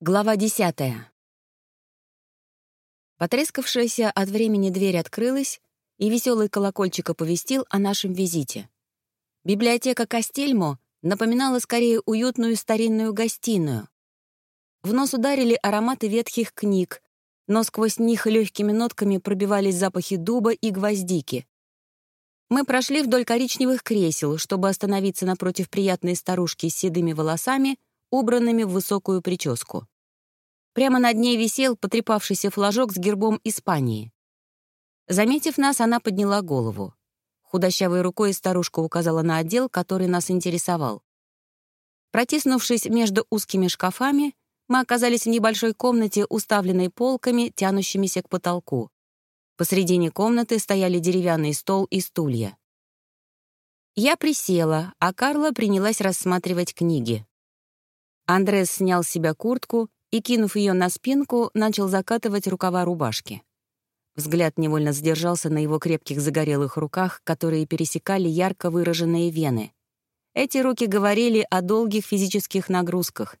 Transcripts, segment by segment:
Глава десятая. Потрескавшаяся от времени дверь открылась, и веселый колокольчик оповестил о нашем визите. Библиотека Кастельмо напоминала скорее уютную старинную гостиную. В нос ударили ароматы ветхих книг, но сквозь них легкими нотками пробивались запахи дуба и гвоздики. Мы прошли вдоль коричневых кресел, чтобы остановиться напротив приятной старушки с седыми волосами — убранными в высокую прическу. Прямо над ней висел потрепавшийся флажок с гербом Испании. Заметив нас, она подняла голову. Худощавой рукой старушка указала на отдел, который нас интересовал. Протиснувшись между узкими шкафами, мы оказались в небольшой комнате, уставленной полками, тянущимися к потолку. Посредине комнаты стояли деревянный стол и стулья. Я присела, а Карла принялась рассматривать книги. Андрес снял с себя куртку и, кинув ее на спинку, начал закатывать рукава рубашки. Взгляд невольно задержался на его крепких загорелых руках, которые пересекали ярко выраженные вены. Эти руки говорили о долгих физических нагрузках.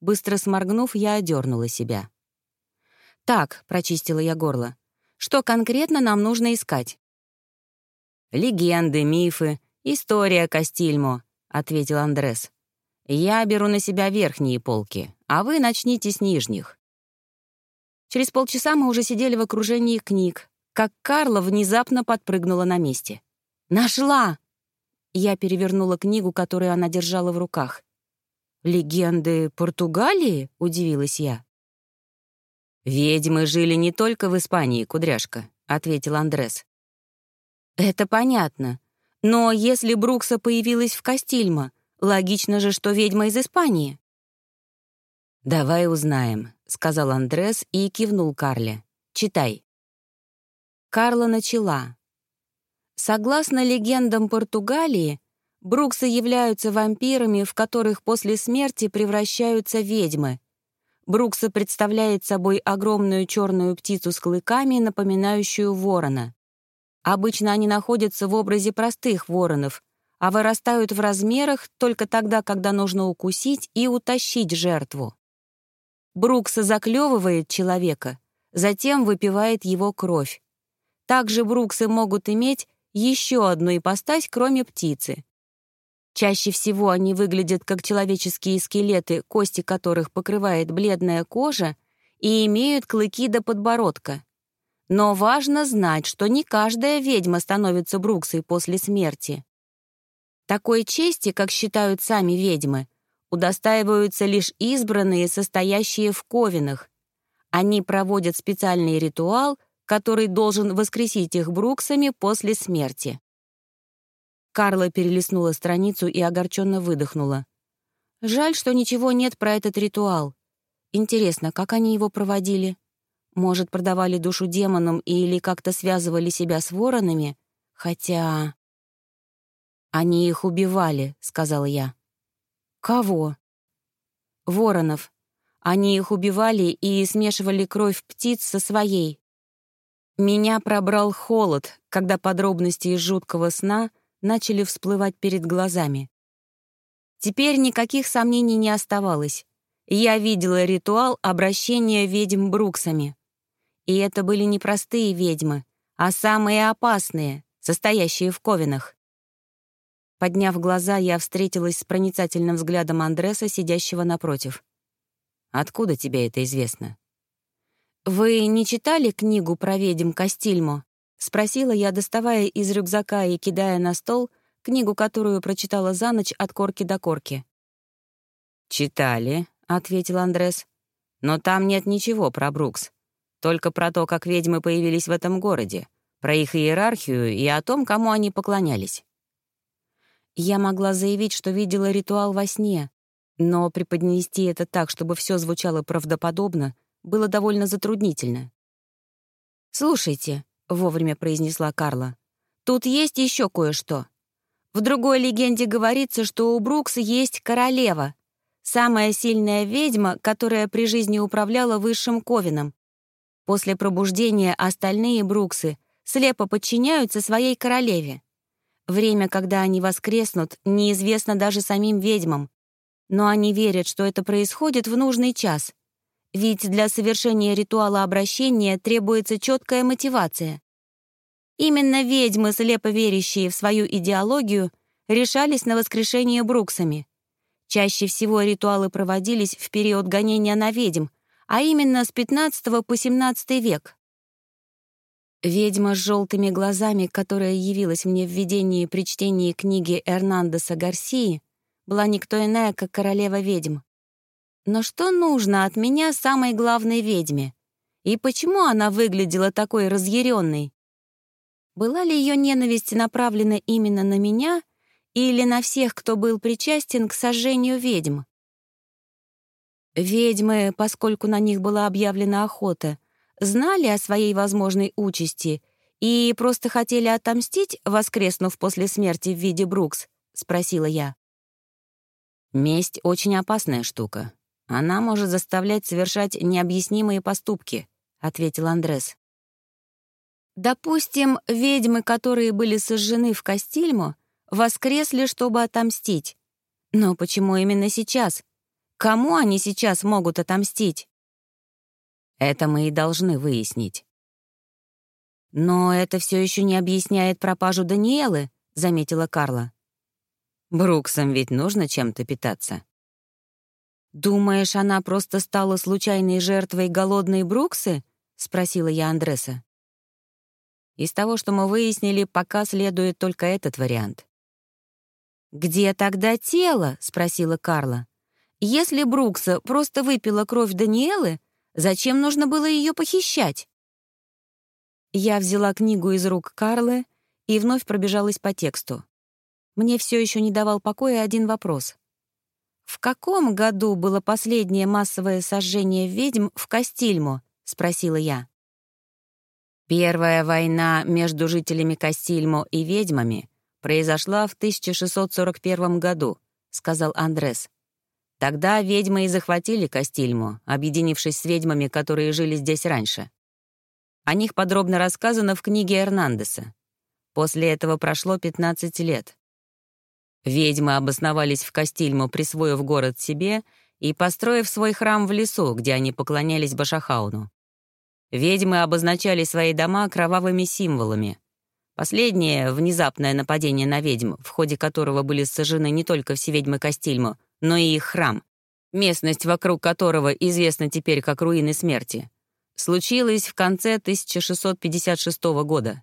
Быстро сморгнув, я одернула себя. «Так», — прочистила я горло, — «что конкретно нам нужно искать?» «Легенды, мифы, история Кастильмо», — ответил Андрес. Я беру на себя верхние полки, а вы начните с нижних. Через полчаса мы уже сидели в окружении книг, как Карла внезапно подпрыгнула на месте. «Нашла!» Я перевернула книгу, которую она держала в руках. «Легенды Португалии?» — удивилась я. «Ведьмы жили не только в Испании, кудряшка», — ответил Андрес. «Это понятно. Но если Брукса появилась в Кастильмо, Логично же, что ведьма из Испании. «Давай узнаем», — сказал Андрес и кивнул Карле. «Читай». Карла начала. Согласно легендам Португалии, Бруксы являются вампирами, в которых после смерти превращаются ведьмы. Брукса представляет собой огромную черную птицу с клыками, напоминающую ворона. Обычно они находятся в образе простых воронов, а вырастают в размерах только тогда, когда нужно укусить и утащить жертву. Брукса заклевывает человека, затем выпивает его кровь. Также бруксы могут иметь еще одну ипостась, кроме птицы. Чаще всего они выглядят как человеческие скелеты, кости которых покрывает бледная кожа, и имеют клыки до подбородка. Но важно знать, что не каждая ведьма становится бруксой после смерти. Такой чести, как считают сами ведьмы, удостаиваются лишь избранные, состоящие в ковинах. Они проводят специальный ритуал, который должен воскресить их бруксами после смерти. Карла перелистнула страницу и огорченно выдохнула. «Жаль, что ничего нет про этот ритуал. Интересно, как они его проводили? Может, продавали душу демонам или как-то связывали себя с воронами? Хотя...» «Они их убивали», — сказал я. «Кого?» «Воронов. Они их убивали и смешивали кровь птиц со своей. Меня пробрал холод, когда подробности из жуткого сна начали всплывать перед глазами. Теперь никаких сомнений не оставалось. Я видела ритуал обращения ведьм Бруксами. И это были не простые ведьмы, а самые опасные, состоящие в ковинах. Подняв глаза, я встретилась с проницательным взглядом Андреса, сидящего напротив. «Откуда тебе это известно?» «Вы не читали книгу про ведьм Кастильмо?» — спросила я, доставая из рюкзака и кидая на стол книгу, которую прочитала за ночь от корки до корки. «Читали», — ответил Андрес. «Но там нет ничего про Брукс. Только про то, как ведьмы появились в этом городе, про их иерархию и о том, кому они поклонялись. Я могла заявить, что видела ритуал во сне, но преподнести это так, чтобы все звучало правдоподобно, было довольно затруднительно. «Слушайте», — вовремя произнесла Карла, «тут есть еще кое-что. В другой легенде говорится, что у Брукса есть королева, самая сильная ведьма, которая при жизни управляла высшим Ковином. После пробуждения остальные Бруксы слепо подчиняются своей королеве. Время, когда они воскреснут, неизвестно даже самим ведьмам. Но они верят, что это происходит в нужный час. Ведь для совершения ритуала обращения требуется четкая мотивация. Именно ведьмы, слепо верящие в свою идеологию, решались на воскрешение Бруксами. Чаще всего ритуалы проводились в период гонения на ведьм, а именно с 15 по 17 век. Ведьма с желтыми глазами, которая явилась мне в видении при чтении книги Эрнандеса Гарсии, была никто иная, как королева ведьм. Но что нужно от меня самой главной ведьме? И почему она выглядела такой разъяренной? Была ли ее ненависть направлена именно на меня или на всех, кто был причастен к сожжению ведьм? Ведьмы, поскольку на них была объявлена охота, знали о своей возможной участи и просто хотели отомстить, воскреснув после смерти в виде Брукс, — спросила я. Месть — очень опасная штука. Она может заставлять совершать необъяснимые поступки, — ответил Андрес. Допустим, ведьмы, которые были сожжены в Кастильмо, воскресли, чтобы отомстить. Но почему именно сейчас? Кому они сейчас могут отомстить? Это мы и должны выяснить. «Но это все еще не объясняет пропажу Даниэлы», — заметила Карла. «Бруксам ведь нужно чем-то питаться». «Думаешь, она просто стала случайной жертвой голодной Бруксы?» — спросила я Андреса. Из того, что мы выяснили, пока следует только этот вариант. «Где тогда тело?» — спросила Карла. «Если Брукса просто выпила кровь Даниэлы, Зачем нужно было ее похищать? Я взяла книгу из рук Карлы и вновь пробежалась по тексту. Мне все еще не давал покоя один вопрос. «В каком году было последнее массовое сожжение ведьм в Кастильмо?» — спросила я. Первая война между жителями Кастильмо и ведьмами произошла в 1641 году, сказал Андрес. Тогда ведьмы и захватили Кастильму, объединившись с ведьмами, которые жили здесь раньше. О них подробно рассказано в книге Эрнандеса. После этого прошло 15 лет. Ведьмы обосновались в Кастильму, присвоив город себе и построив свой храм в лесу, где они поклонялись Башахауну. Ведьмы обозначали свои дома кровавыми символами. Последнее — внезапное нападение на ведьм, в ходе которого были сожжены не только все ведьмы Кастильму, но и их храм, местность вокруг которого известна теперь как руины смерти, случилось в конце 1656 года.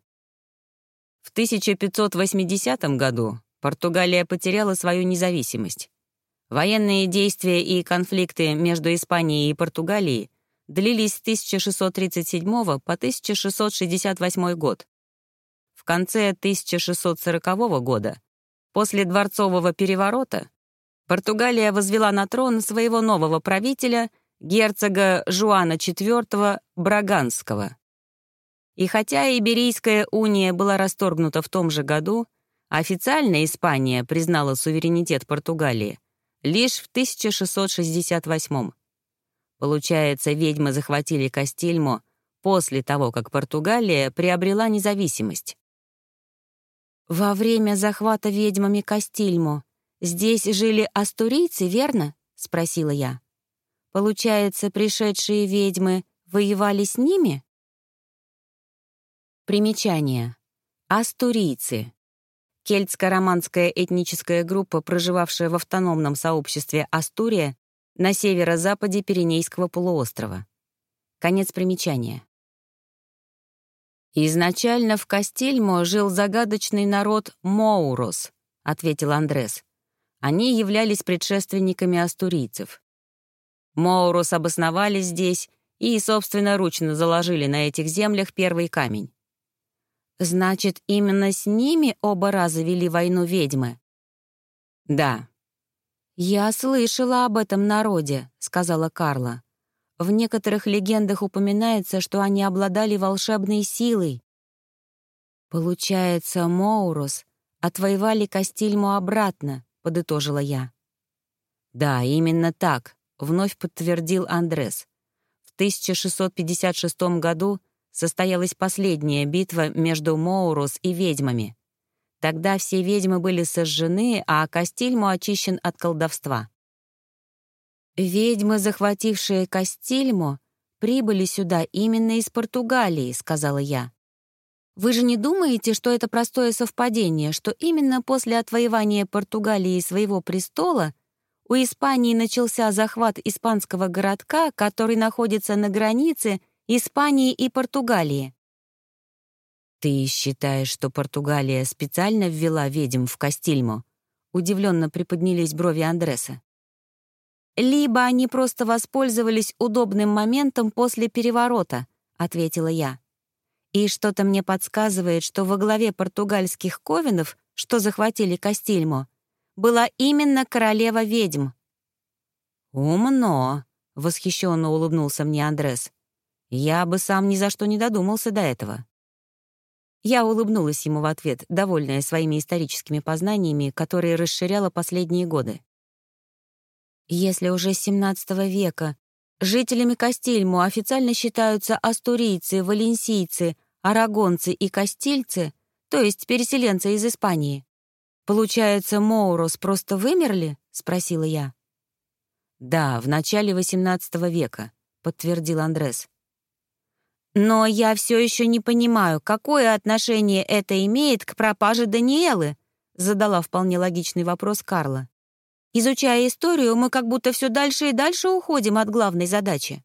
В 1580 году Португалия потеряла свою независимость. Военные действия и конфликты между Испанией и Португалией длились с 1637 по 1668 год. В конце 1640 года, после дворцового переворота, Португалия возвела на трон своего нового правителя, герцога Жуана IV Браганского. И хотя Иберийская уния была расторгнута в том же году, официально Испания признала суверенитет Португалии лишь в 1668 Получается, ведьмы захватили Кастильмо после того, как Португалия приобрела независимость. Во время захвата ведьмами Кастильмо «Здесь жили астурийцы, верно?» — спросила я. «Получается, пришедшие ведьмы воевали с ними?» Примечание. Астурийцы. Кельтско-романская этническая группа, проживавшая в автономном сообществе Астурия на северо-западе Пиренейского полуострова. Конец примечания. «Изначально в Кастильмо жил загадочный народ Моурос», — ответил Андрес. Они являлись предшественниками астурийцев. Моурус обосновались здесь и собственноручно заложили на этих землях первый камень. «Значит, именно с ними оба раза вели войну ведьмы?» «Да». «Я слышала об этом народе», — сказала Карла. «В некоторых легендах упоминается, что они обладали волшебной силой». «Получается, Моурус отвоевали Кастильму обратно, — подытожила я. «Да, именно так», — вновь подтвердил Андрес. В 1656 году состоялась последняя битва между Моурус и ведьмами. Тогда все ведьмы были сожжены, а Кастильмо очищен от колдовства. «Ведьмы, захватившие Кастильмо, прибыли сюда именно из Португалии», — сказала я. «Вы же не думаете, что это простое совпадение, что именно после отвоевания Португалии своего престола у Испании начался захват испанского городка, который находится на границе Испании и Португалии?» «Ты считаешь, что Португалия специально ввела ведьм в Кастильмо?» Удивленно приподнялись брови Андреса. «Либо они просто воспользовались удобным моментом после переворота», — ответила я. «И что-то мне подсказывает, что во главе португальских ковенов, что захватили Кастильмо, была именно королева ведьм». «Умно», — восхищенно улыбнулся мне Андрес. «Я бы сам ни за что не додумался до этого». Я улыбнулась ему в ответ, довольная своими историческими познаниями, которые расширяла последние годы. Если уже с XVII века жителями Кастильму официально считаются астурийцы, валенсийцы, арагонцы и кастильцы, то есть переселенцы из Испании, получается, Моурос просто вымерли? — спросила я. «Да, в начале XVIII века», — подтвердил Андрес. Но я все еще не понимаю, какое отношение это имеет к пропаже Даниэлы, задала вполне логичный вопрос Карла. Изучая историю, мы как будто все дальше и дальше уходим от главной задачи.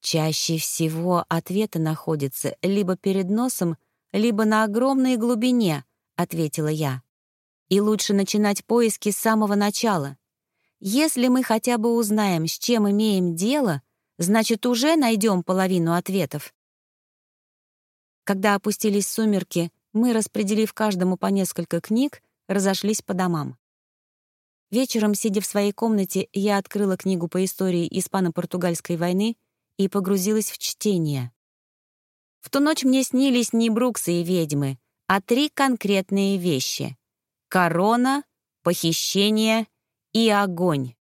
Чаще всего ответы находятся либо перед носом, либо на огромной глубине, ответила я. И лучше начинать поиски с самого начала. Если мы хотя бы узнаем, с чем имеем дело, Значит, уже найдем половину ответов. Когда опустились сумерки, мы, распределив каждому по несколько книг, разошлись по домам. Вечером, сидя в своей комнате, я открыла книгу по истории Испано-Португальской войны и погрузилась в чтение. В ту ночь мне снились не Бруксы и ведьмы, а три конкретные вещи — корона, похищение и огонь.